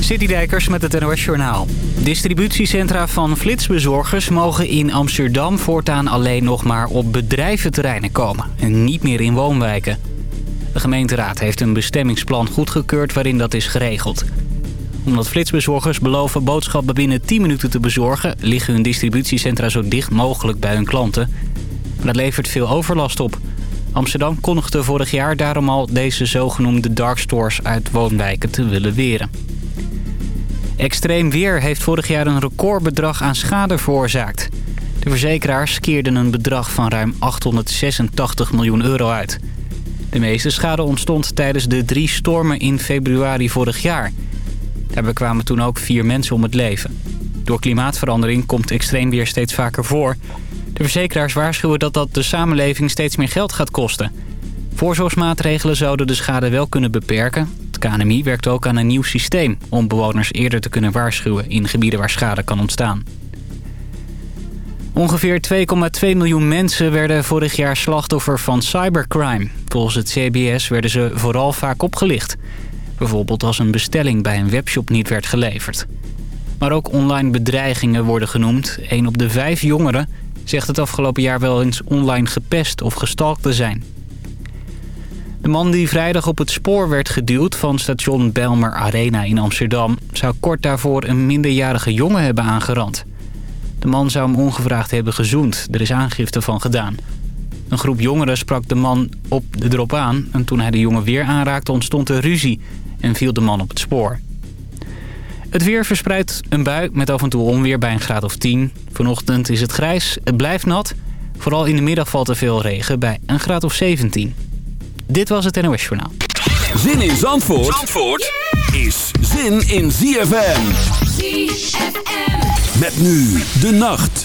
Citydijkers met het NOS Journaal. Distributiecentra van flitsbezorgers mogen in Amsterdam voortaan alleen nog maar op bedrijventerreinen komen. En niet meer in woonwijken. De gemeenteraad heeft een bestemmingsplan goedgekeurd waarin dat is geregeld. Omdat flitsbezorgers beloven boodschappen binnen 10 minuten te bezorgen... liggen hun distributiecentra zo dicht mogelijk bij hun klanten. dat levert veel overlast op... Amsterdam kondigde vorig jaar daarom al deze zogenoemde dark stores uit woonwijken te willen weren. Extreem weer heeft vorig jaar een recordbedrag aan schade veroorzaakt. De verzekeraars keerden een bedrag van ruim 886 miljoen euro uit. De meeste schade ontstond tijdens de drie stormen in februari vorig jaar. Daarbij kwamen toen ook vier mensen om het leven. Door klimaatverandering komt extreem weer steeds vaker voor... De verzekeraars waarschuwen dat dat de samenleving steeds meer geld gaat kosten. Voorzorgsmaatregelen zouden de schade wel kunnen beperken. Het KNMI werkt ook aan een nieuw systeem... om bewoners eerder te kunnen waarschuwen in gebieden waar schade kan ontstaan. Ongeveer 2,2 miljoen mensen werden vorig jaar slachtoffer van cybercrime. Volgens het CBS werden ze vooral vaak opgelicht. Bijvoorbeeld als een bestelling bij een webshop niet werd geleverd. Maar ook online bedreigingen worden genoemd. Een op de vijf jongeren zegt het afgelopen jaar wel eens online gepest of gestalkt te zijn. De man die vrijdag op het spoor werd geduwd van station Belmer Arena in Amsterdam... zou kort daarvoor een minderjarige jongen hebben aangerand. De man zou hem ongevraagd hebben gezoend. Er is aangifte van gedaan. Een groep jongeren sprak de man op de drop aan... en toen hij de jongen weer aanraakte ontstond er ruzie en viel de man op het spoor. Het weer verspreidt een bui met af en toe onweer bij een graad of 10. Vanochtend is het grijs, het blijft nat. Vooral in de middag valt er veel regen bij een graad of 17. Dit was het NOS Journaal. Zin in Zandvoort, Zandvoort is zin in ZFM. ZFM. Met nu de nacht.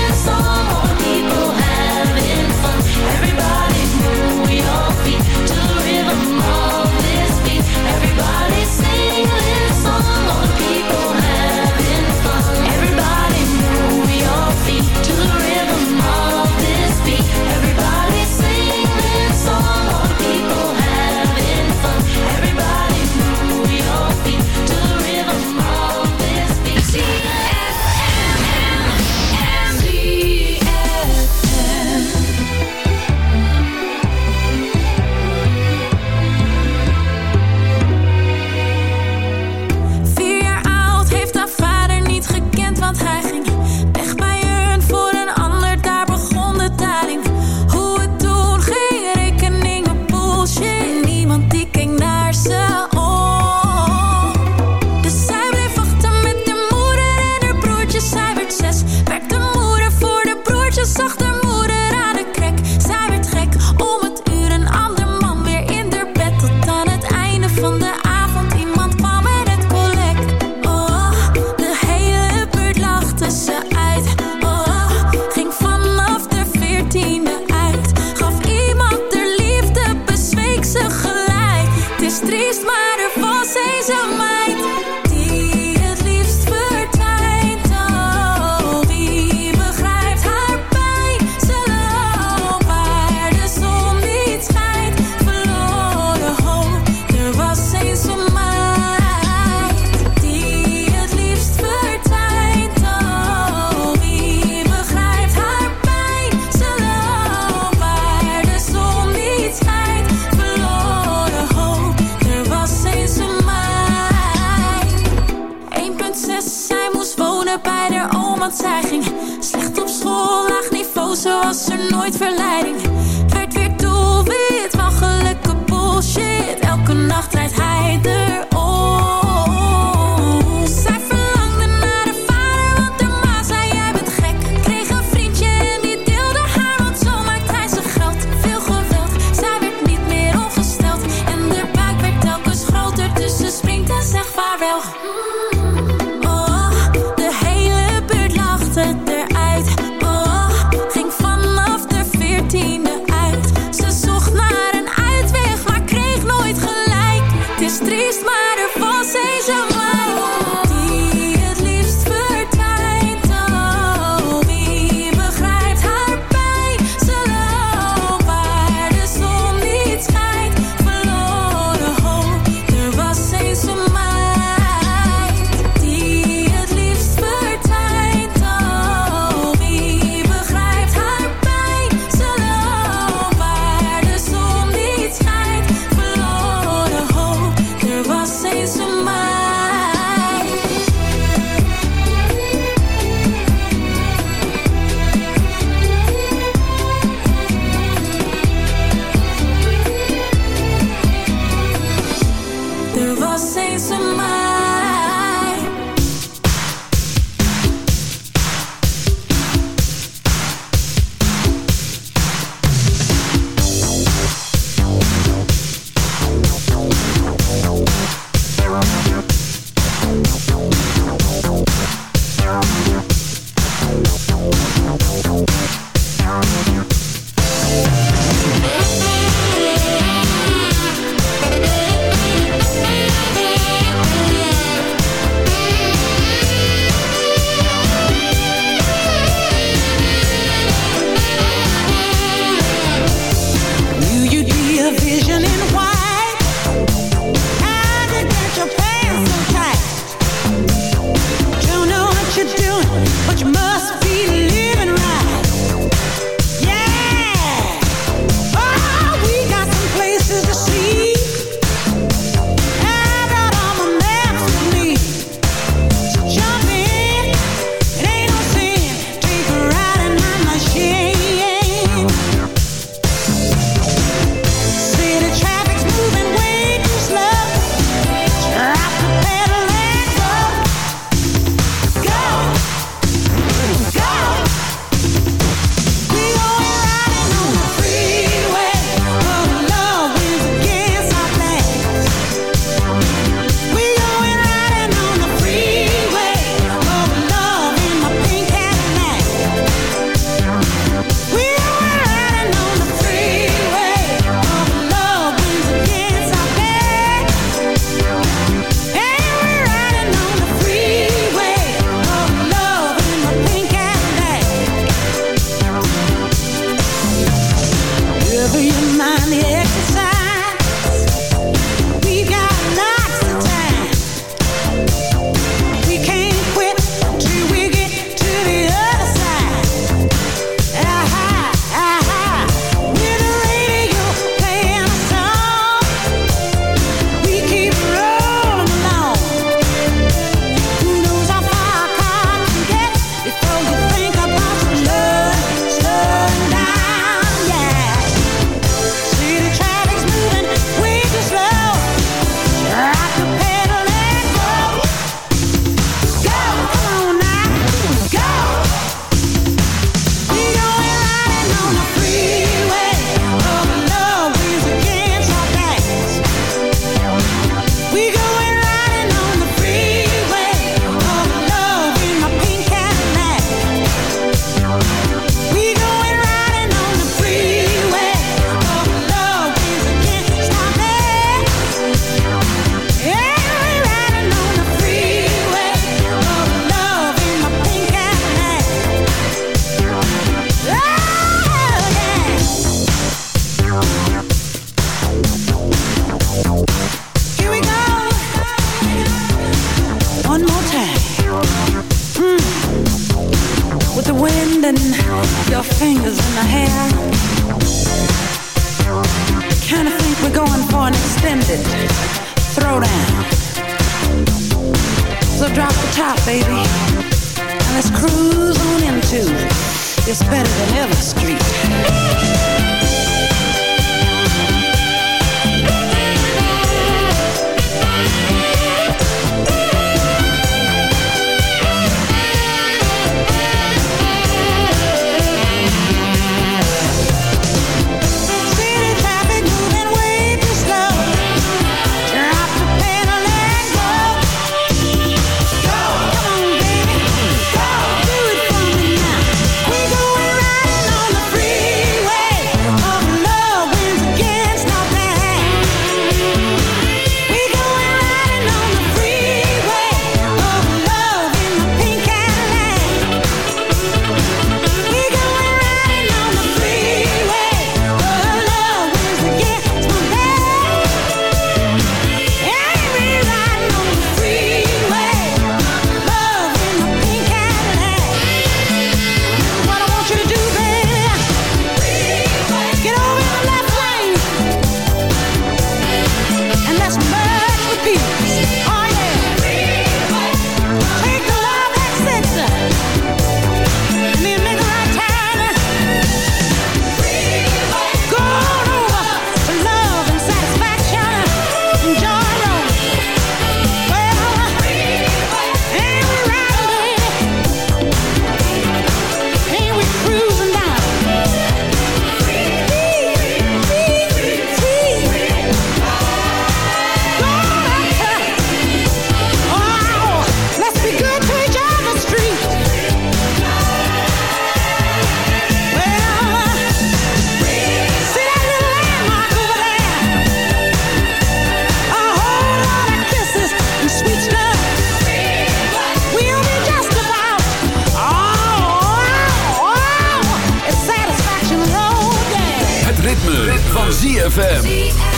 for an extended throwdown. So drop the top, baby, and let's cruise on into It's Better Than Ever Street. ZFM.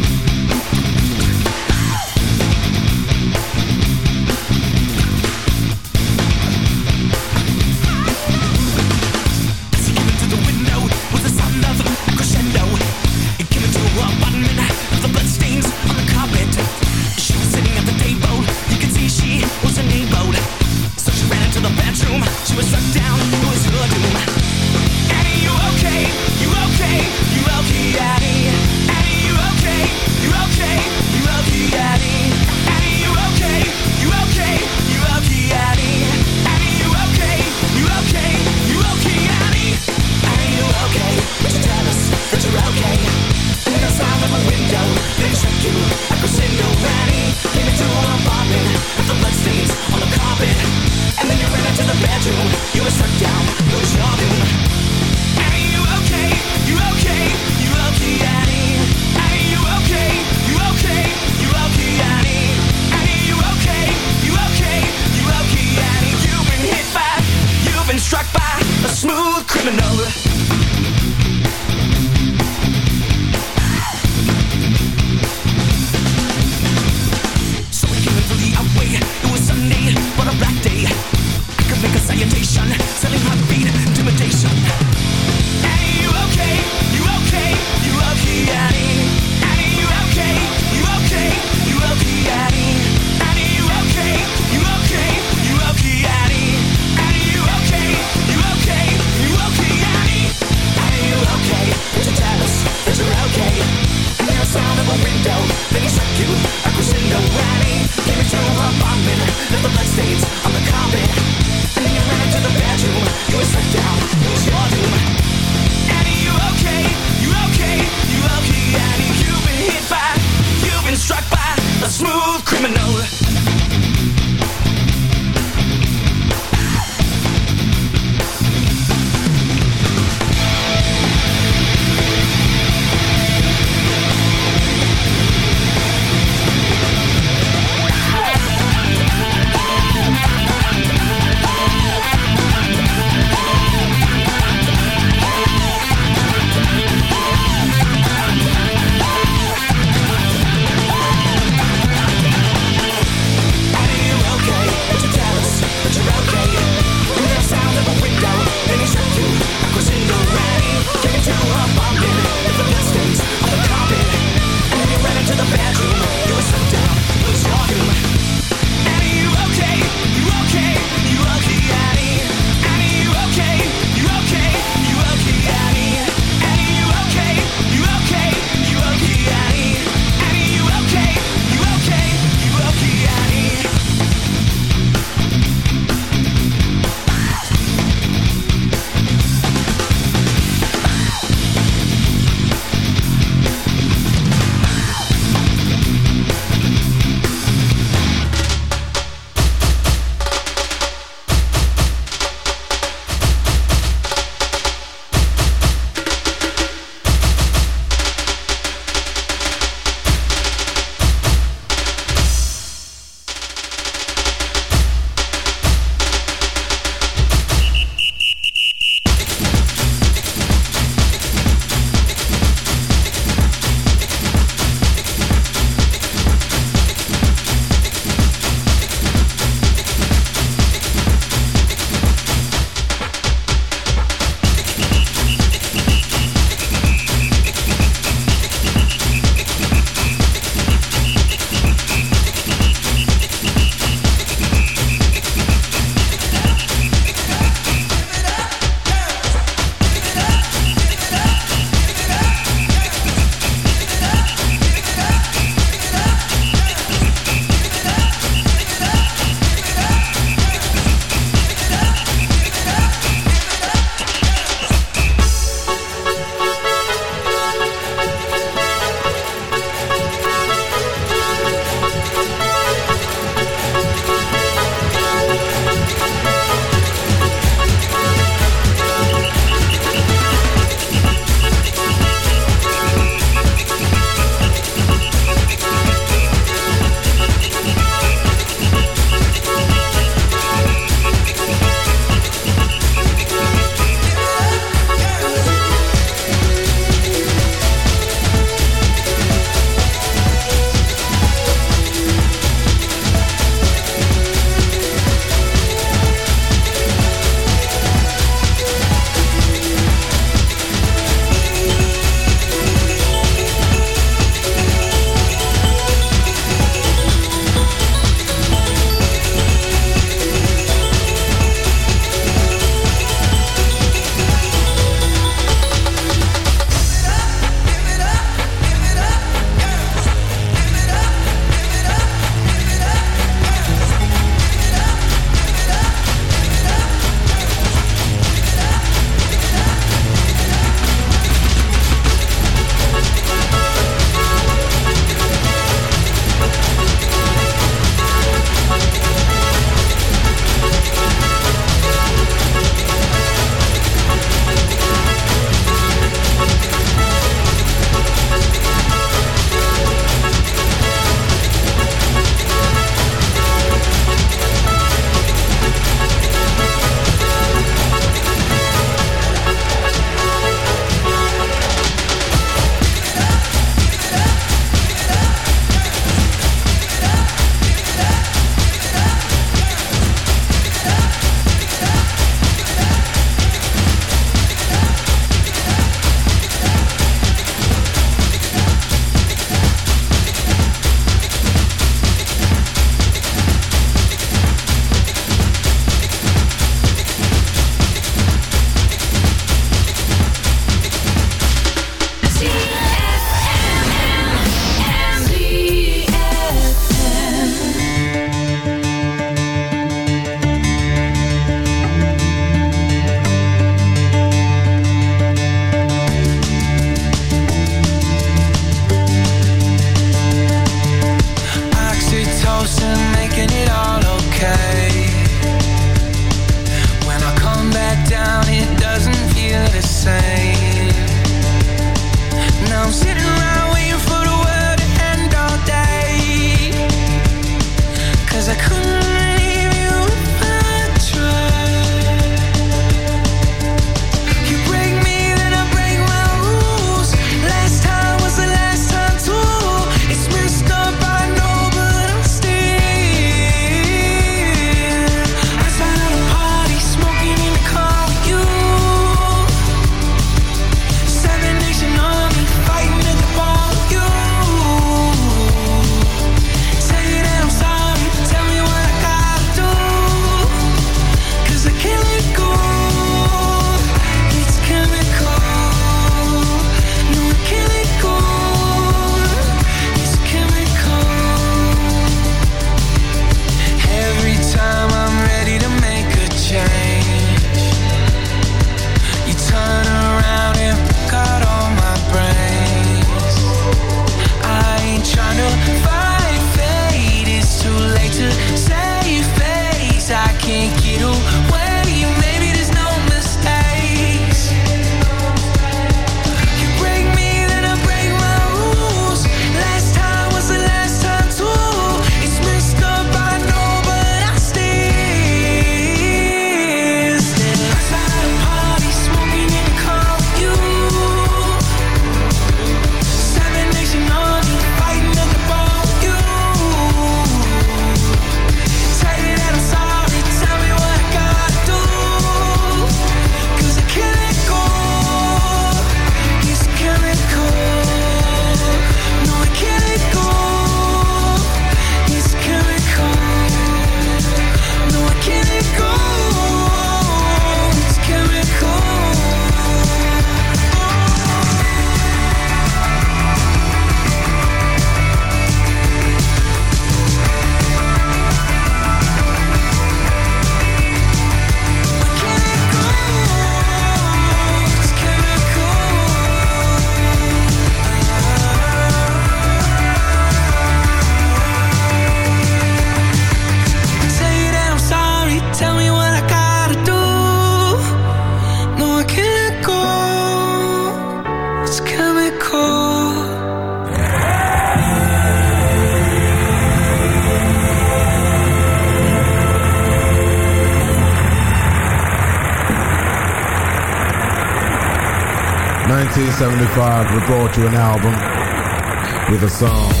we brought you an album with a song.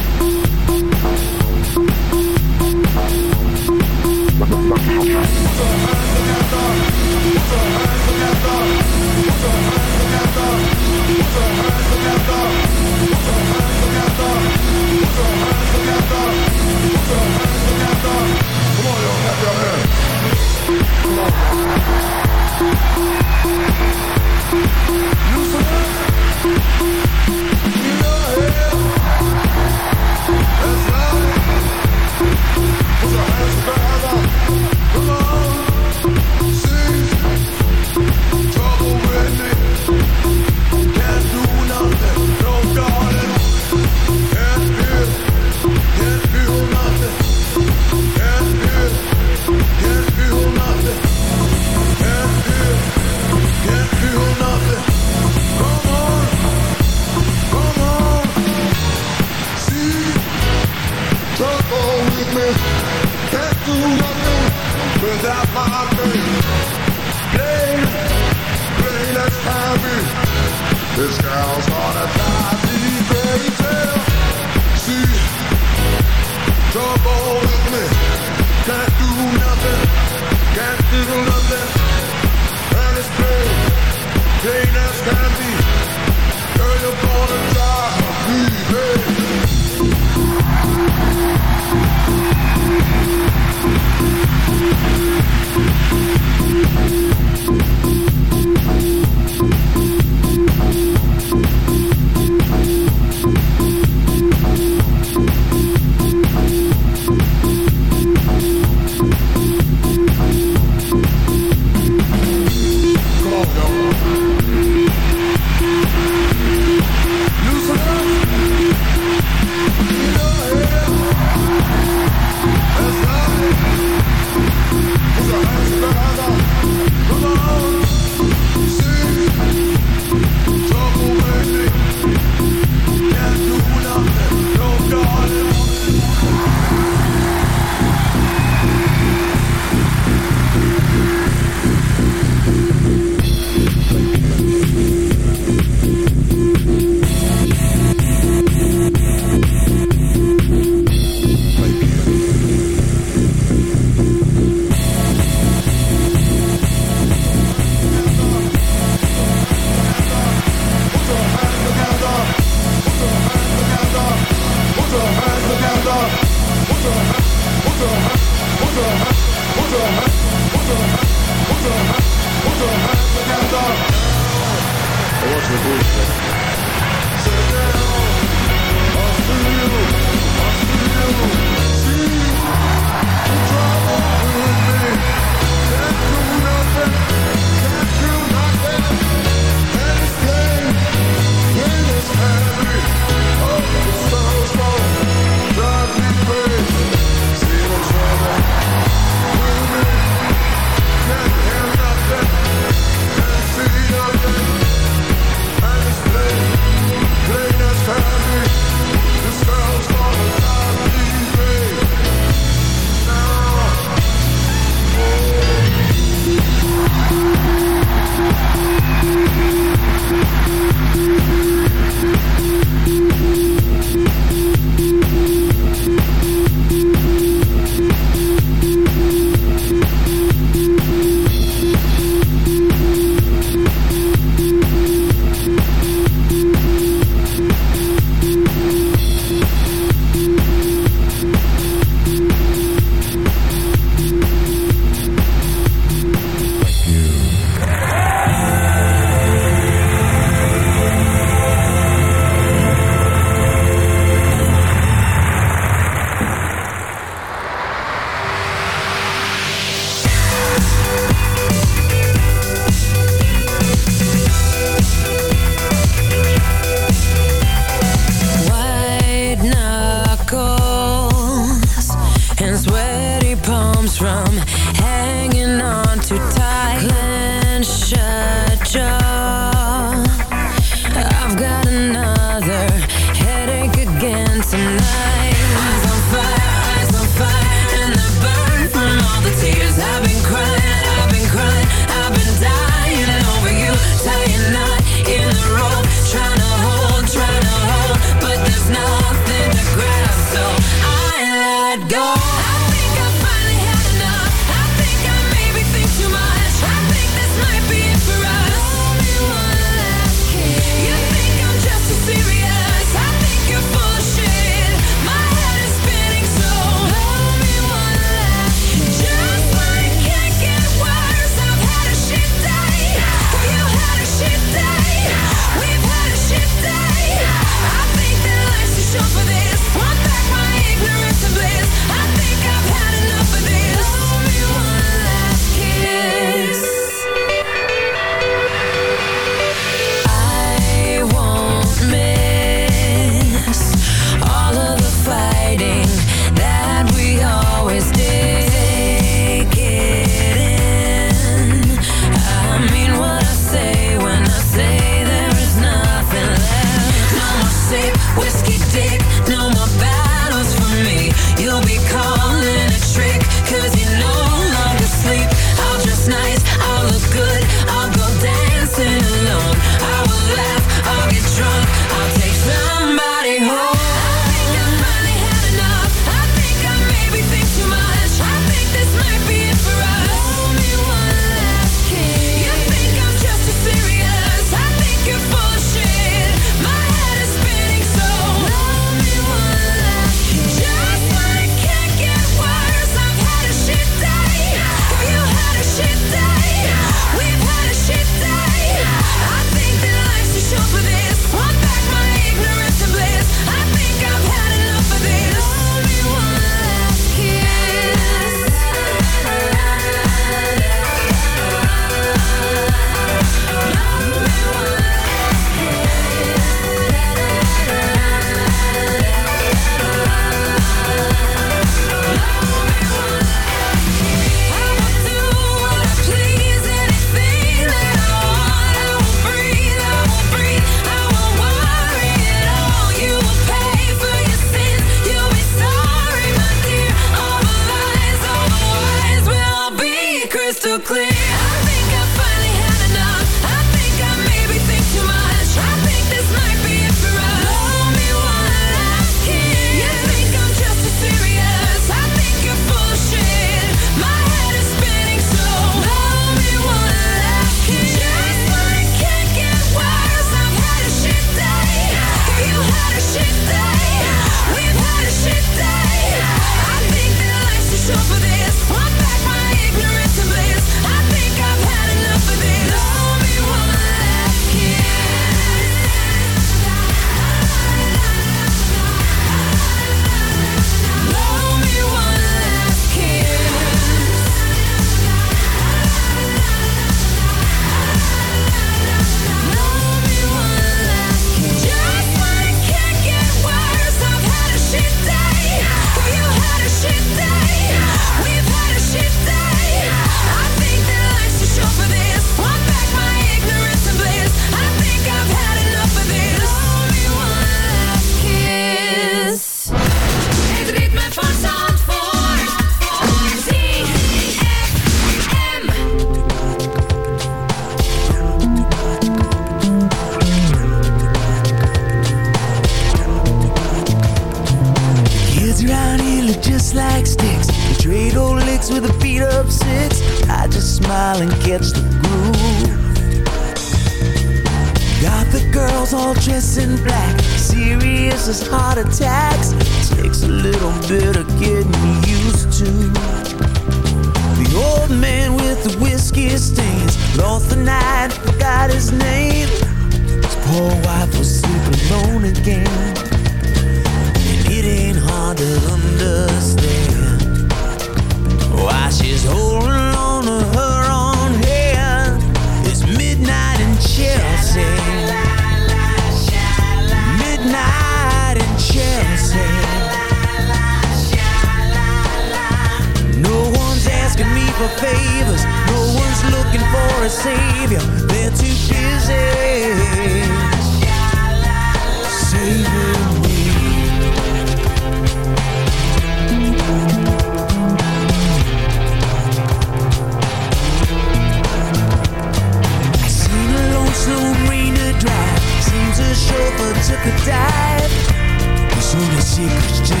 Magic Christian.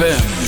ZFM.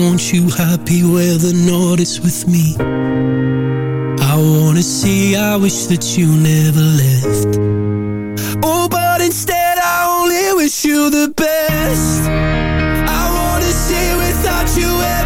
want you happy where the north is with me I wanna see, I wish that you never left Oh, but instead I only wish you the best I wanna see without you ever